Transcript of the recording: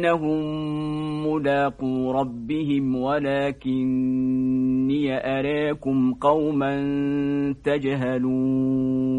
إنهم ملاقو ربهم ولكني أراكم قوما تجهلون.